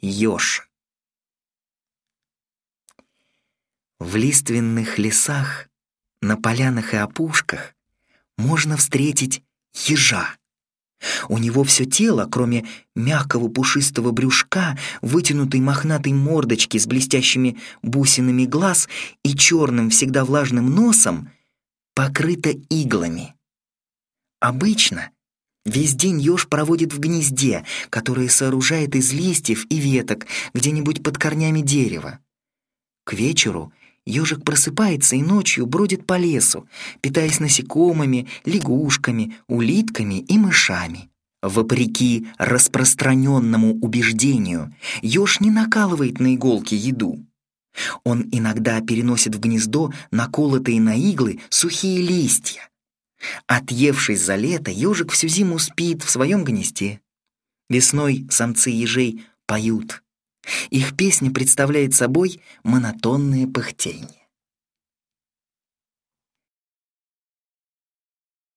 Ёж. В лиственных лесах, на полянах и опушках можно встретить ежа. У него все тело, кроме мягкого пушистого брюшка, вытянутой мохнатой мордочки с блестящими бусинами глаз и черным всегда влажным носом, покрыто иглами. Обычно весь день еж проводит в гнезде, которое сооружает из листьев и веток где-нибудь под корнями дерева. К вечеру ежик просыпается и ночью бродит по лесу, питаясь насекомыми, лягушками, улитками и мышами. Вопреки распространенному убеждению, еж не накалывает на иголки еду. Он иногда переносит в гнездо наколотые на иглы сухие листья. Отъевшись за лето, ежик всю зиму спит в своем гнезде. Весной самцы ежей поют. Их песня представляет собой монотонное пыхтение.